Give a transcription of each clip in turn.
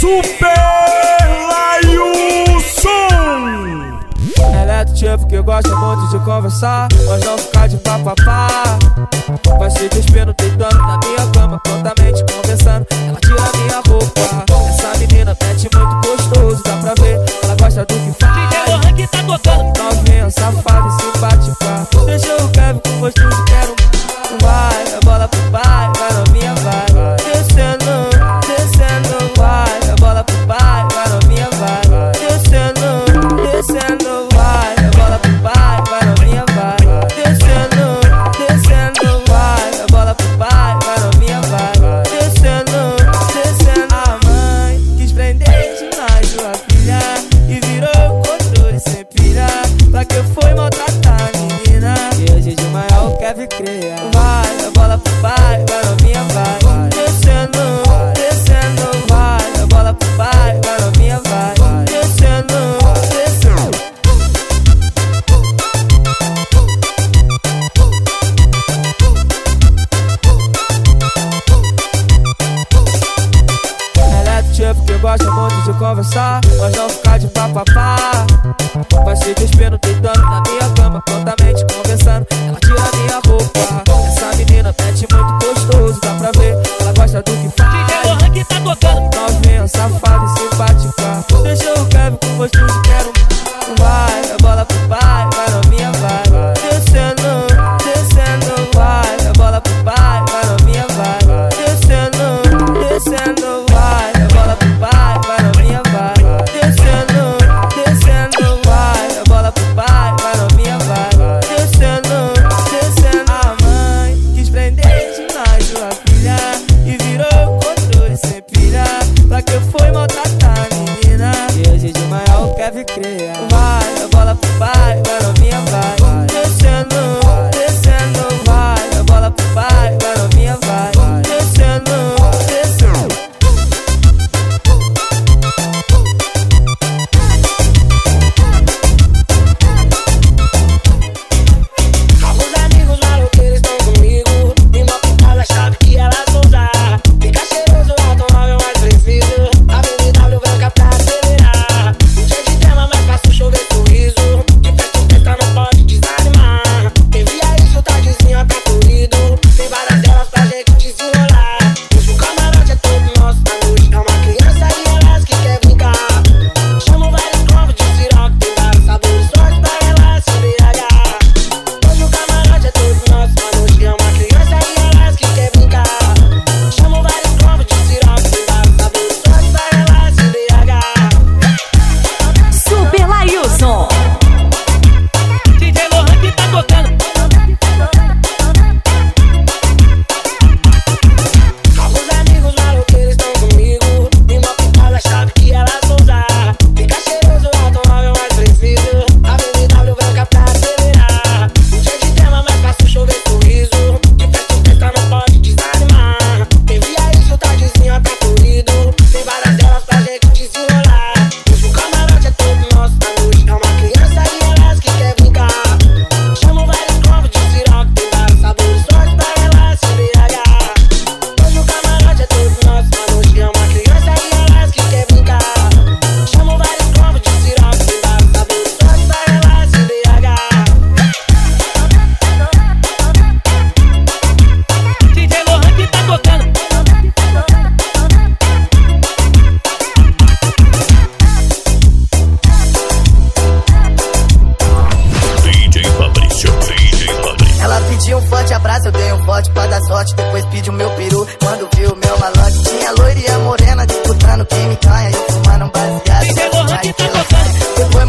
Super Lailson! Ela é do tipo que gosta muito de conversar, mas não ficar de papapá. Vai se despindo, tentando na minha cama, prontamente conversando. Ela tira minha roupa. Essa menina mete muito gostoso, dá pra ver. Ela gosta do que faz. DJ Lohan que tá tocando. Novinha, safada e simpática. Deixa o Kevin com gosto de quero. tú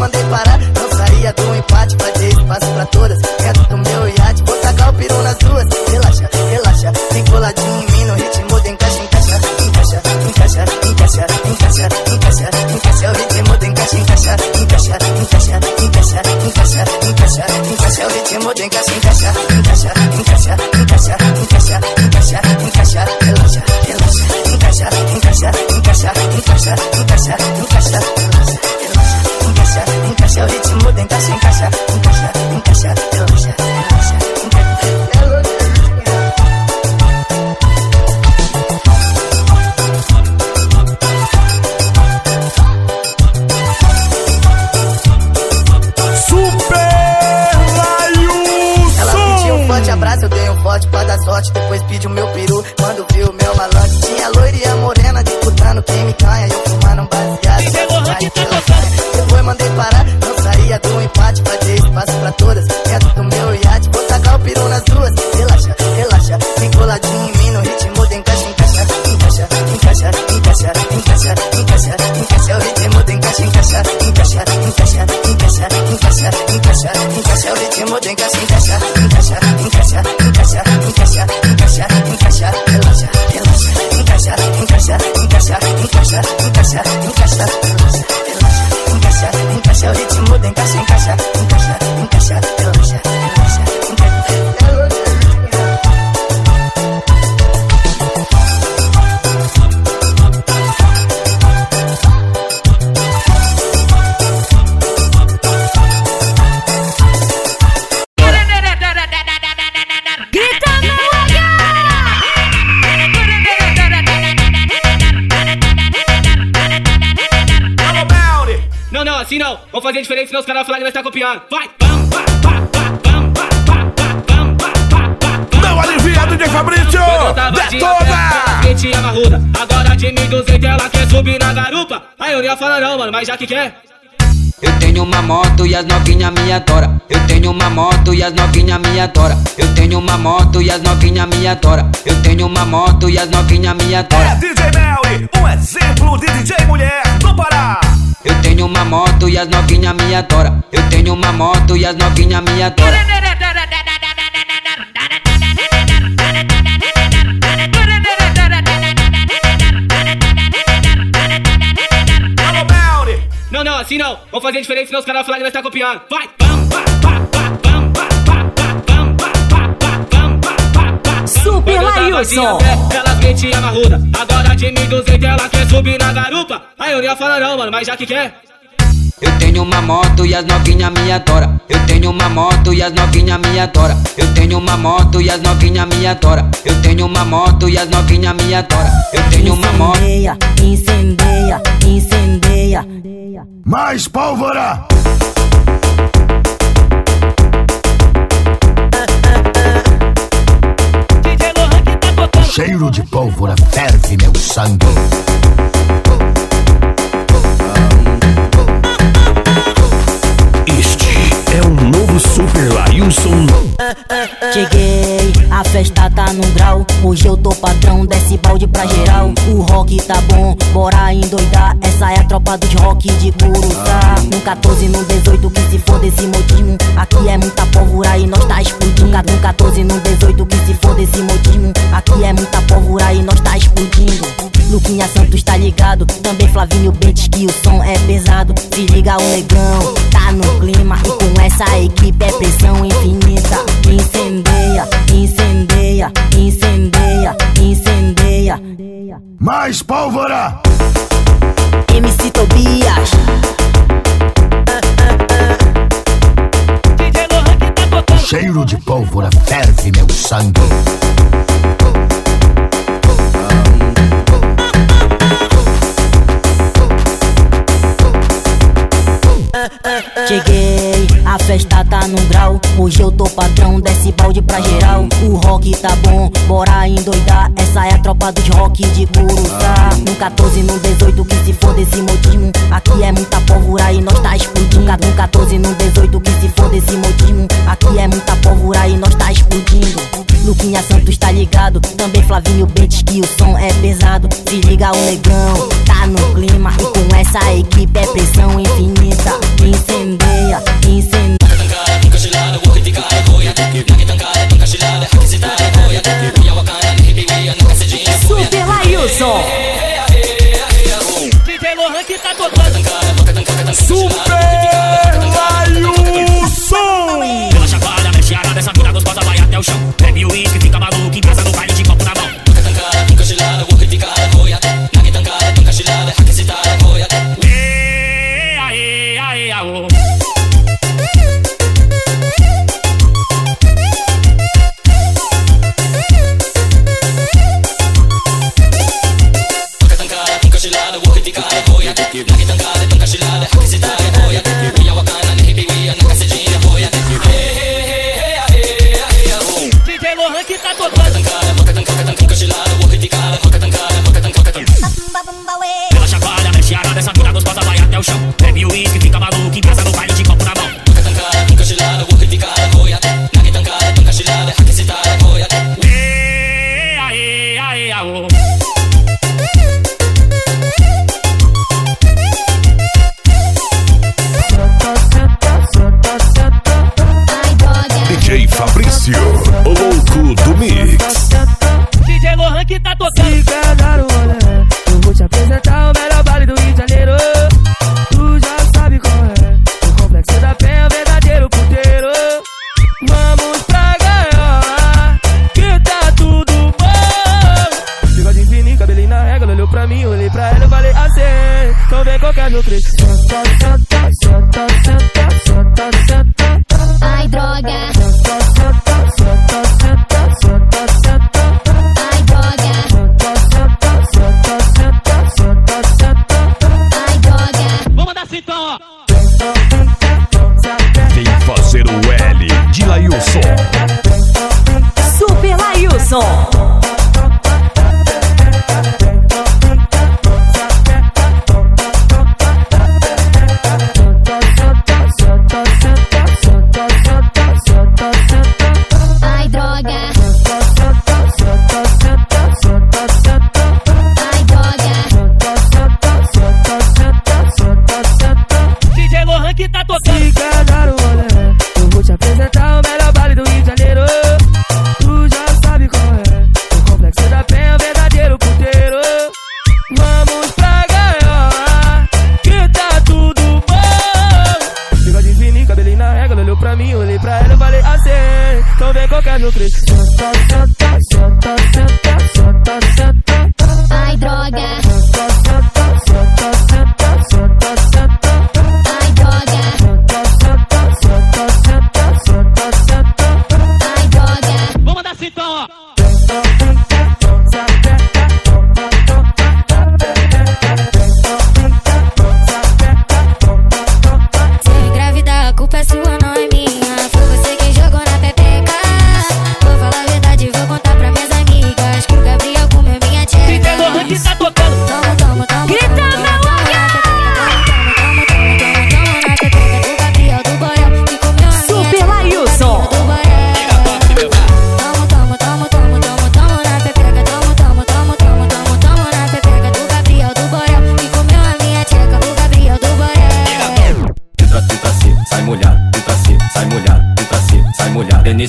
mandei parar. casa, tu casa, tá copiando. Vai! Ba, ba, bam, ba, ba, ba, bam. Não alivia, DJ Fabrício! Detona! Agora de 1.200 ela quer subir na garupa. Aí eu não ia falar não, mano, mas já que quer. Eu tenho uma moto e as novinha me adora. Eu tenho uma moto e as novinha me adora. Eu tenho uma moto e as novinha me adora. Eu tenho uma moto e as novinha me É adora. DJ Melly, um exemplo de DJ mulher do Pará! Eu tenho uma moto e as novinha me adora. Eu tenho uma moto e as novinha me adora. Alô, Melly! Não, não, assim não. Vamos fazer diferente, senão os caras falam que nós tá copiando. Vai! Super Lailson. Elas quentinha marruda. Agora de 1.200 ela quer subir na garupa. Aí eu não ia falar não, mano, mas já que quer. Eu tenho uma moto e as novinha me adora. Eu tenho uma moto e as novinha me adora. Eu tenho uma moto e as novinha me adora. Eu tenho uma moto e as novinha me adora. Eu tenho uma moto. Incendeia, incendeia, incendeia. Mais pólvora! Tá. Cheiro de pólvora ferve meu sangue. Este é o novo Super Lailson. Cheguei, a festa tá num grau. Hoje eu tô padrão, desce balde pra geral. O rock tá bom, bora endoidar. Essa é a tropa dos rock de Curuçá. No 14, no 18, que se for desse modismo. Aqui é muita pólvora e nós tá explodindo. No 14, no 18, que se for desse modismo. Aqui é muita pólvora e nós tá explodindo. Luquinha Santos tá ligado, também Flavinho Bentes que o som é pesado. Se liga o negão, tá no clima e com essa equipe é pressão infinita. Incendeia, incendeia, incendeia, incendeia. Mais pólvora! MC Tobias, tá. Cheiro de pólvora ferve meu sangue. Tá grau. Hoje eu tô padrão, desce balde pra geral. O rock tá bom, bora endoidar. Essa é a tropa dos rock de Curuçá. No 14, no 18, que se for desse modismo. Aqui é muita pólvora e nós tá explodindo. No 14, no 18, que se for desse modismo. Aqui é muita pólvora e nós tá explodindo. Luquinha Santos tá ligado, também Flavinho Bentes que o som é pesado. Se liga o negão, tá no clima e com essa equipe é pressão infinita. Incendeia, incendeia. Super Lailson. DJ Lohan que tá tocando. Pela chacoalha, mexe a cabeça, vira vai até o chão. Bebe o uísque, fica maluco, em casa no baile de copo na mão. Ê, DJ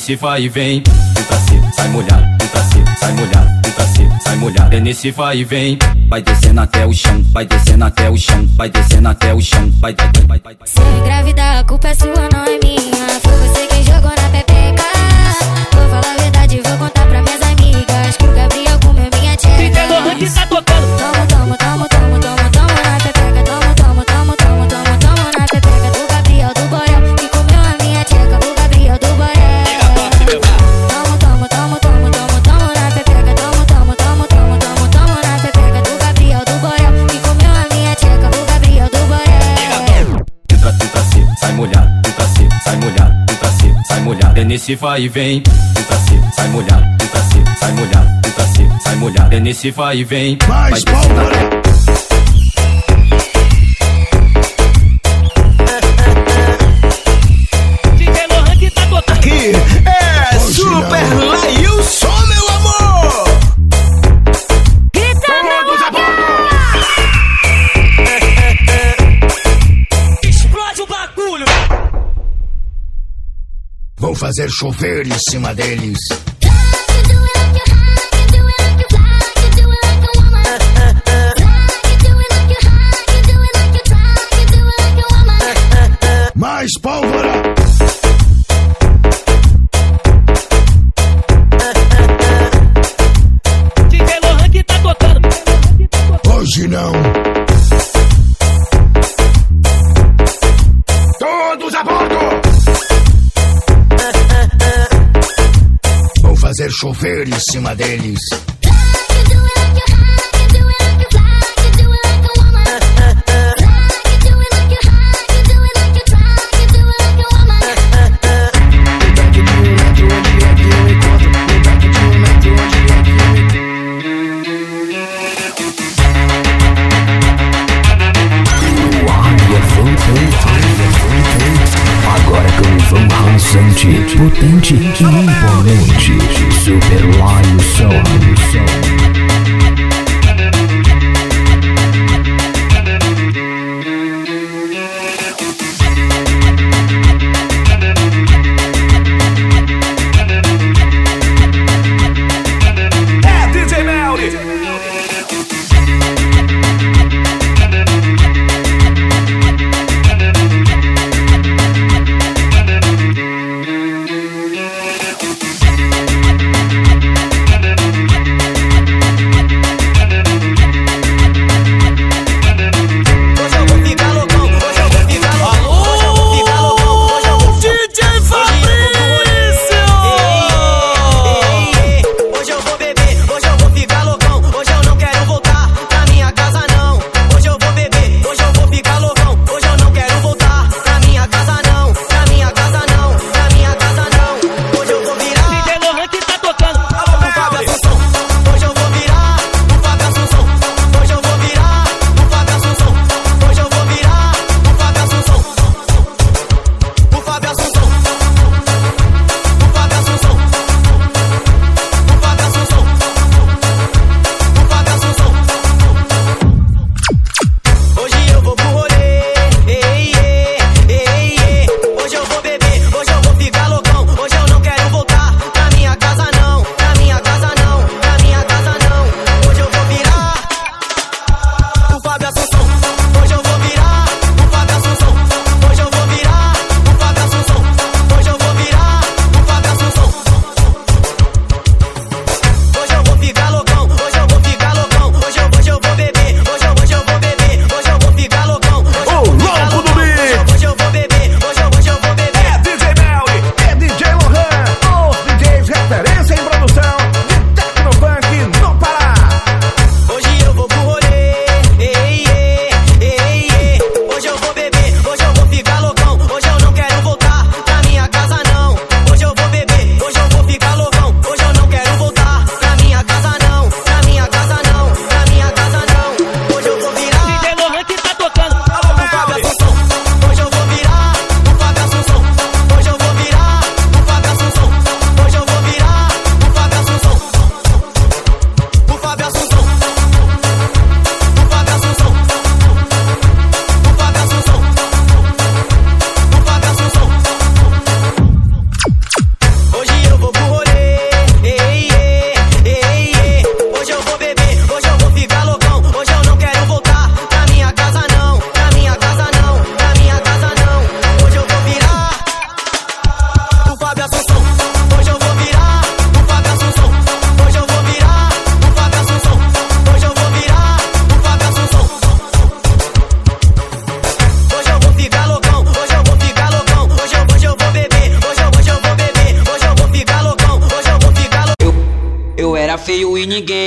nesse vai e vem. Entra seco, sai molhado, entra seco, sai molhado, entra seco, sai molhado. É nesse vai e vem. Vai descendo até o chão, vai descendo até o chão, vai descendo até o chão, vai, vai, vai, vai. vai. Se engravidar, a culpa é sua, não é minha. Foi você quem nesse vai e vem. Entra seco, sai molhado, entra seco, sai molhado, entra seco, sai molhado. É nesse vai e vem. Vai até Aqui fazer chover em cima deles. Chover em cima deles.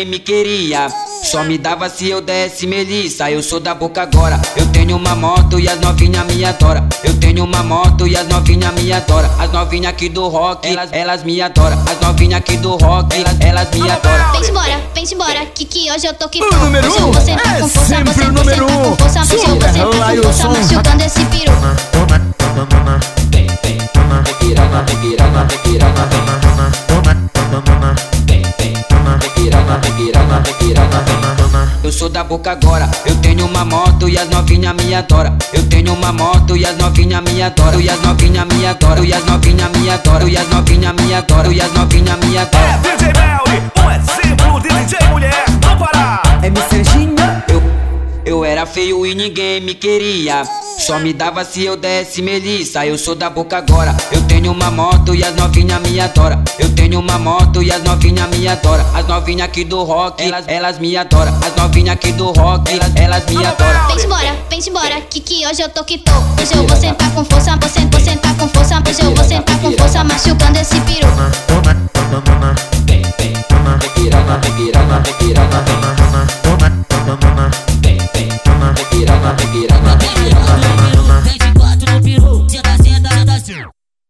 Ninguém me queria. Só me dava se eu desse melissa. Eu sou da boca agora. Eu tenho uma moto e as novinha me adora. Eu tenho uma moto e as novinha me adora. As novinha aqui do rock, elas, elas me adoram. As novinha aqui do rock, elas, elas me adoram. Vem embora, vem embora, que que hoje eu tô que O número um é com força, sempre você o número um. Super Lailson. machucando esse peru. Vem, vem, vem piranha, vem piranha, vem piranha, vem. Vem, vem, vem piranha, vem piranha. Eu sou da boca agora, eu tenho uma moto e as novinha me adora. Eu tenho uma moto e as novinha me adoram. E as novinha me adoram, e as novinha me adoram, e as novinha me adoram, e as novinha me adoram. DJ Melly, um exemplo de DJ mulher do Pará. É me Serginho. Eu, era feio e ninguém me queria. Só me dava se eu desse melissa. Eu sou da boca agora. Eu tenho uma moto e as novinha me adora. Eu tenho uma moto e as novinha me adora. As novinha aqui do rock, elas, elas me adoram. As novinha aqui do rock, elas, elas me adoram. Vem embora, vem embora, que que hoje eu tô que tô. Hoje eu vou sentar com força, vou sentar, vou sentar com força. Hoje eu vou sentar com força, machucando esse peru. Vem, vem, vem piranha, vem piranha, vem piranha, vem.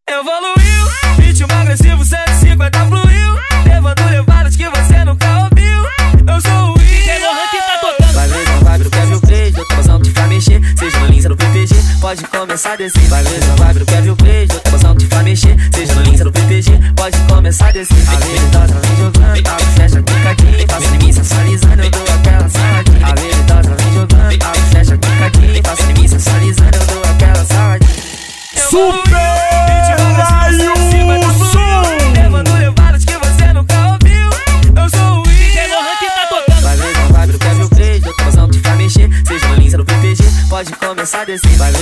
Evoluiu, ritmo agressivo 150 fluiu. Levando levadas que você nunca ouviu. Eu sou o Will. que tá tocando. Vai ver, não vai ver o Kevin Play. Tô passando de pra mexer. Seja no Linza no PPG, pode começar a descer. Vai ver, não vai ver o Kevin Play. Tô passando de pra mexer. Seja no Linza no PPG, pode começar a descer. A veridosa vem começar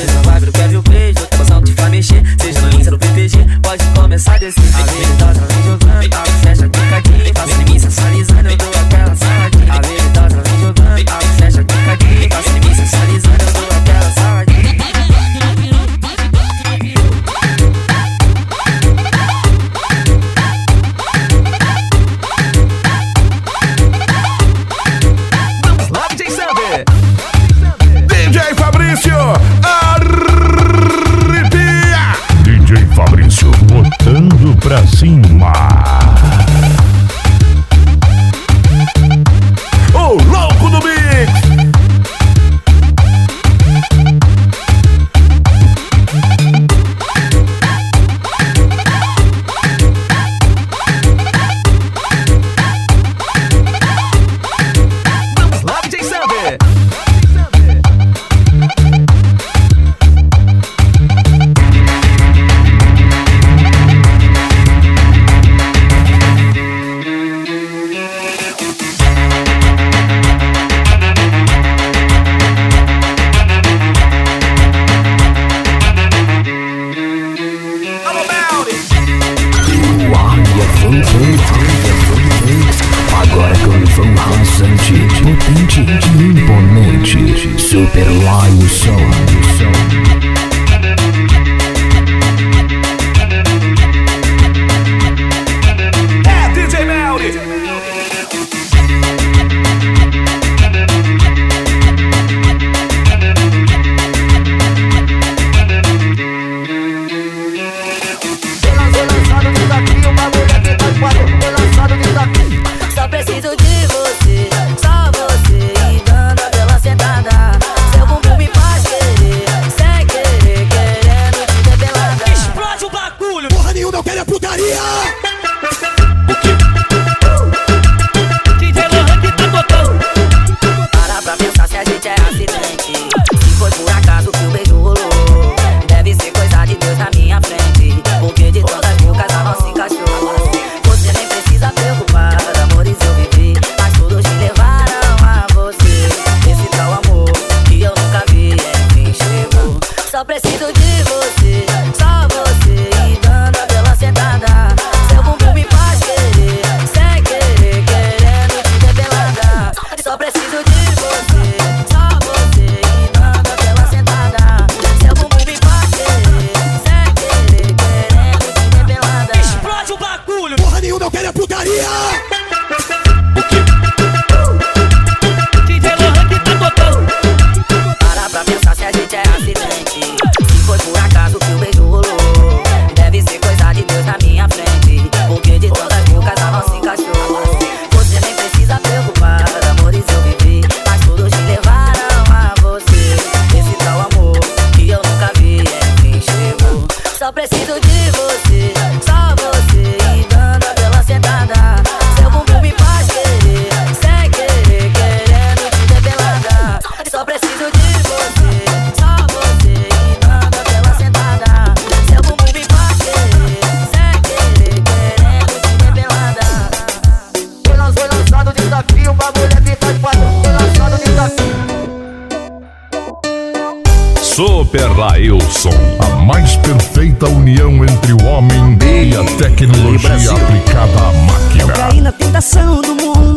Super Lailson. A mais perfeita união entre o homem e a tecnologia aplicada à máquina. É Caí na tentação do mundo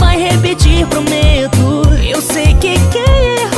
vai repetir, prometo. Eu sei que quem errou.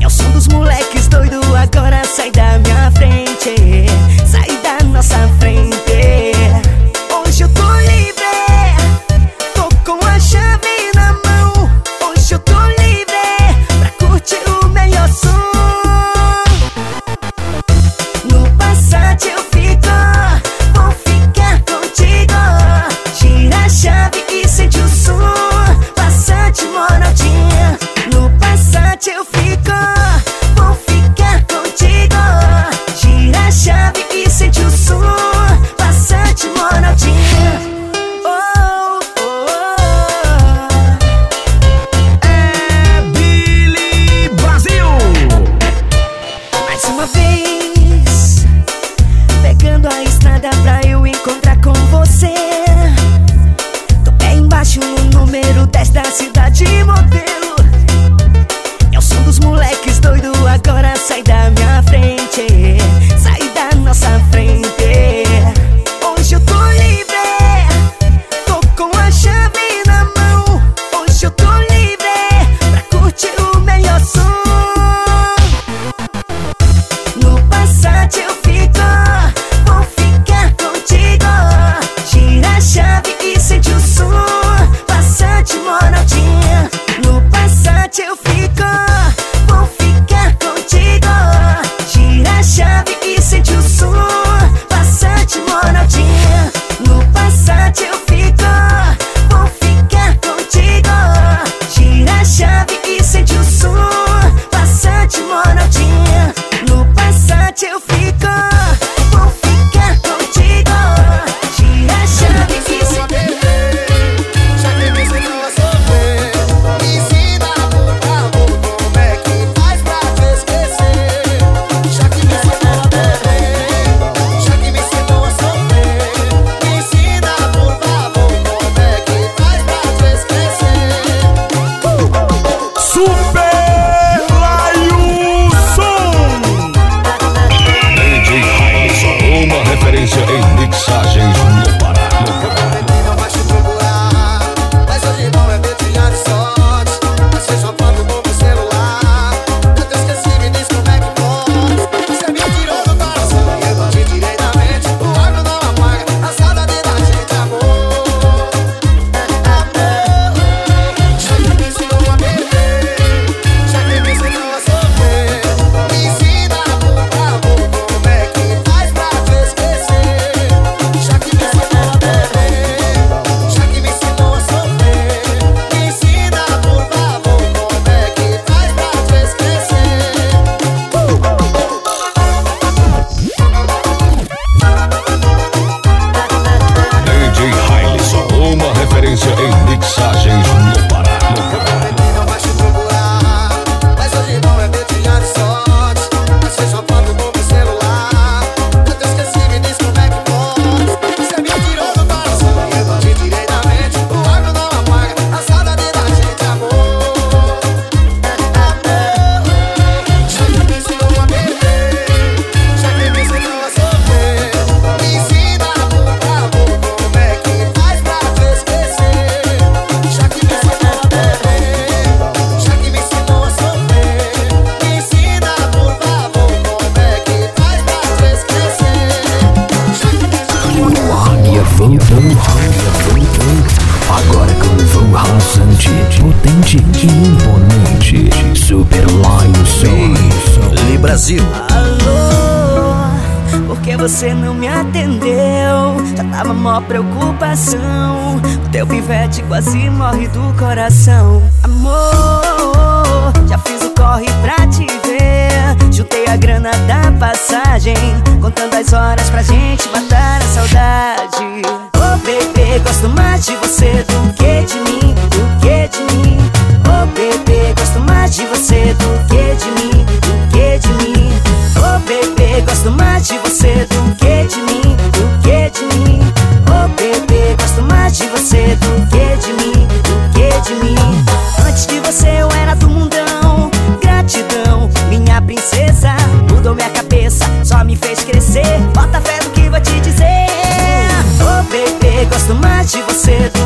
É o som dos moleques doido, agora sai da minha frente. passagem Contando as horas pra gente matar a saudade. Oh, bebê, gosto mais de você mais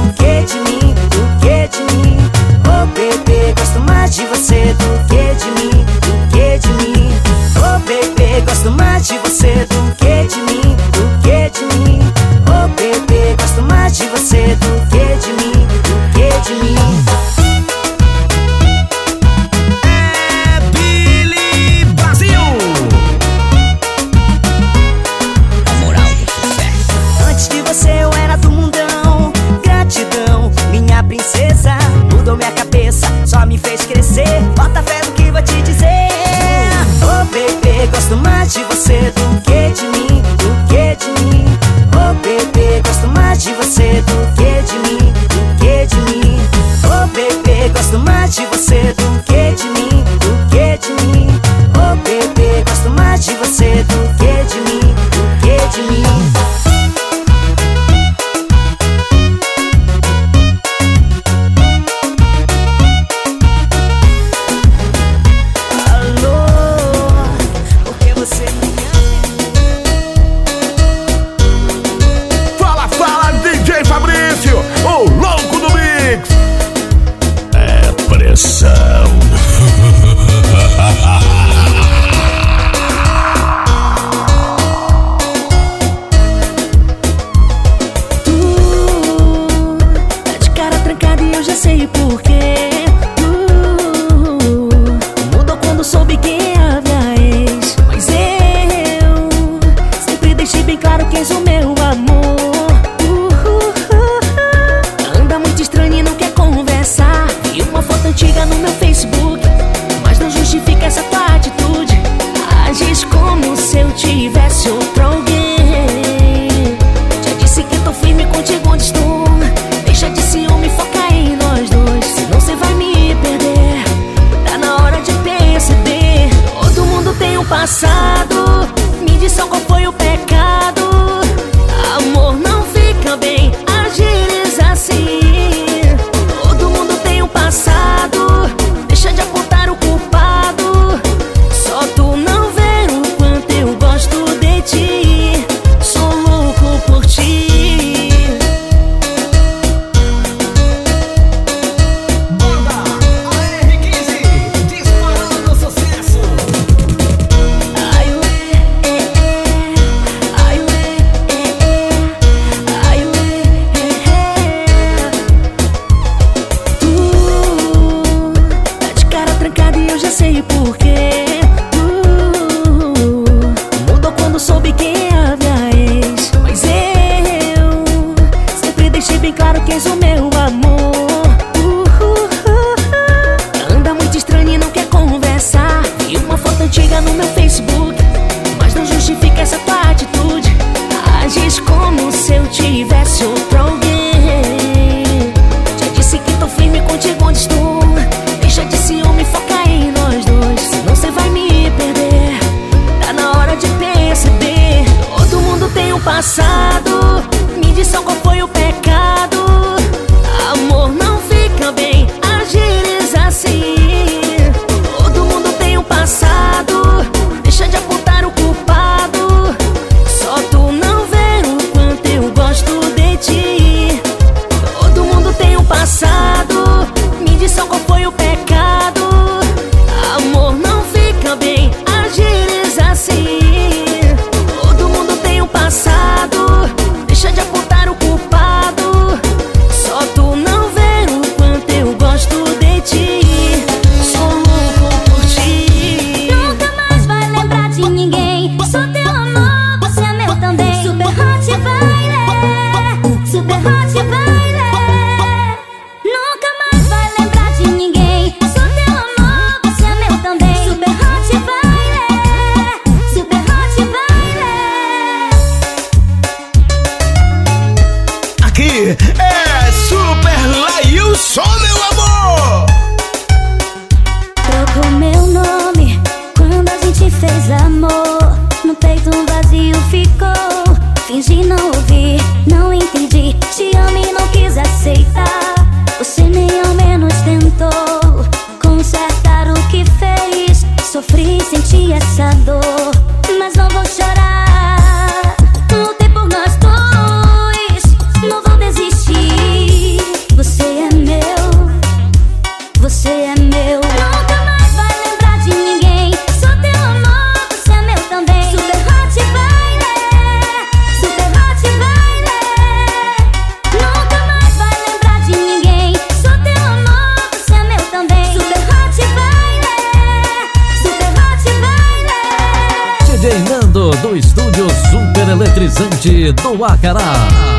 Do Acará.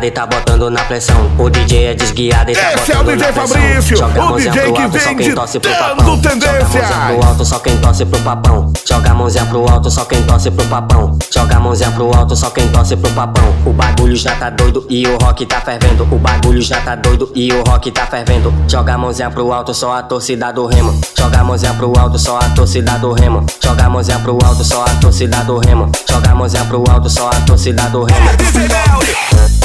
desguiada e tá botando na pressão. O DJ é desguiado e tá Esse é botando é o DJ na Fabrício, pressão. o DJ que alto, vem de dando tendência. Joga a mãozinha pro alto, só quem torce pro papão. Joga a mãozinha pro alto, só quem torce pro papão. Joga a mãozinha pro alto, só quem torce pro papão. O bagulho já tá doido e o rock tá fervendo. O bagulho já tá doido e o rock tá fervendo. Joga a mãozinha pro alto, só a torcida do remo. Joga a mãozinha pro alto, só a torcida do remo. Joga a mãozinha pro alto, só a torcida do remo. Joga a mãozinha pro alto, só a torcida do remo. É,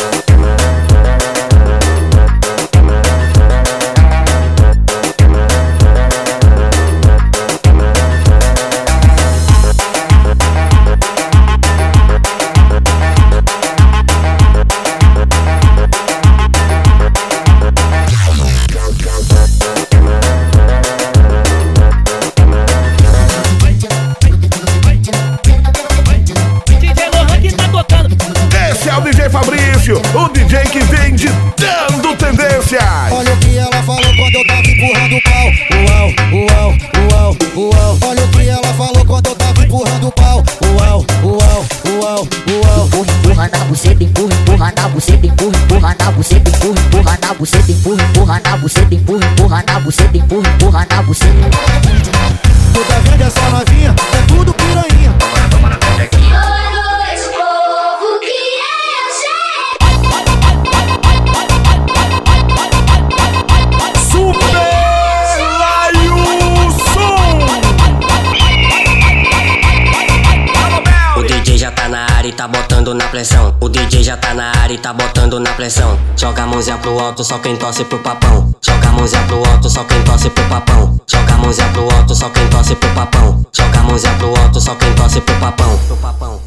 pressão. O DJ já tá na área e tá botando na pressão. Joga a mãozinha pro alto, só quem torce pro papão. Joga a mãozinha pro alto, só quem torce pro papão. Joga a mãozinha pro alto, só quem torce pro papão. Joga a mãozinha pro alto, só quem torce pro papão. Pro papão.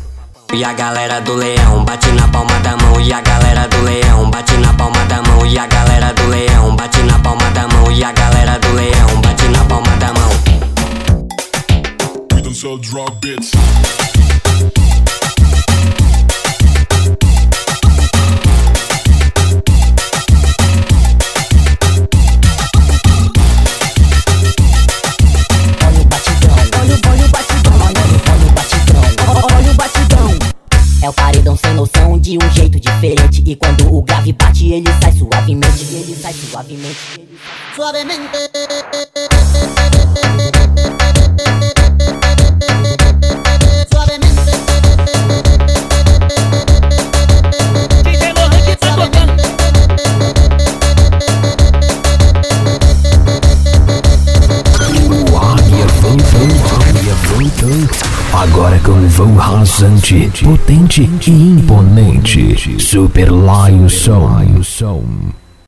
E a galera do leão bate na palma da mão. E a galera do leão bate na palma da mão. E a galera do leão bate na palma da mão. E a galera do leão bate na palma da mão. We don't sell drug bits. de um jeito diferente. E quando o grave bate, ele sai suavemente. Ele sai suavemente. Suavemente. Suavemente. Agora com voo rasante, potente e imponente. Super Lion Som.